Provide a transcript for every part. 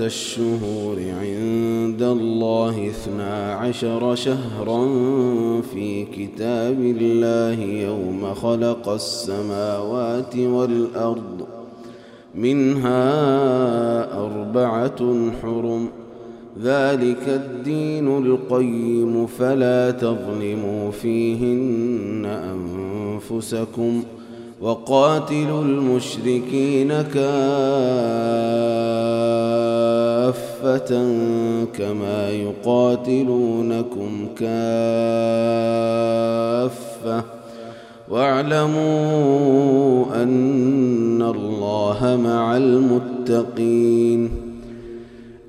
الشهور عند الله اثنا عشر شهرا في كتاب الله يوم خلق السماوات والأرض منها أربعة حرم. ذلك الدين القيم فلا تظلموا فيهن أنفسكم وقاتلوا المشركين كافة كما يقاتلونكم كافة. واعلموا أن الله مع المتقين.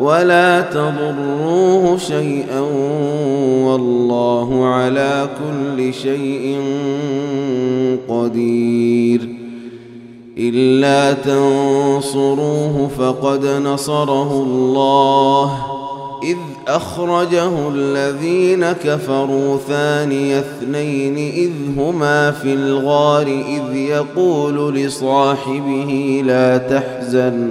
ولا تضروه شيئا والله على كل شيء قدير. إلا تنصروه فقد نصره الله. إذ أخرجه الذين كفروا ثاني اثنين إذ هما في الغار إذ يقول لصاحبه لا تحزن.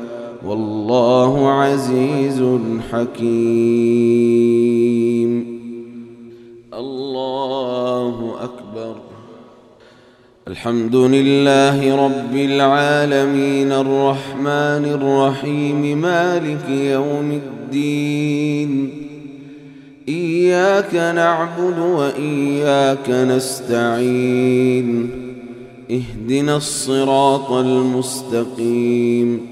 والله عزيز حكيم. الله أكبر. الحمد لله رب العالمين. الرحمن الرحيم. مالك يوم الدين. إياك نعبد وإياك نستعين. اهدنا الصراط المستقيم.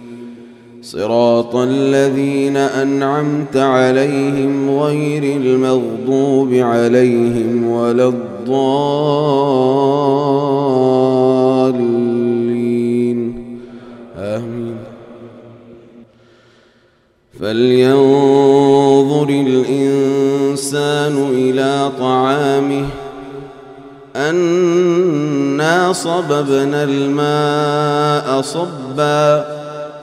صراط الذين أنعمت عليهم غير المغضوب عليهم ولا الضالين. آمين. فلينظر الإنسان إلى طعامه. أنا صببنا الماء صبا.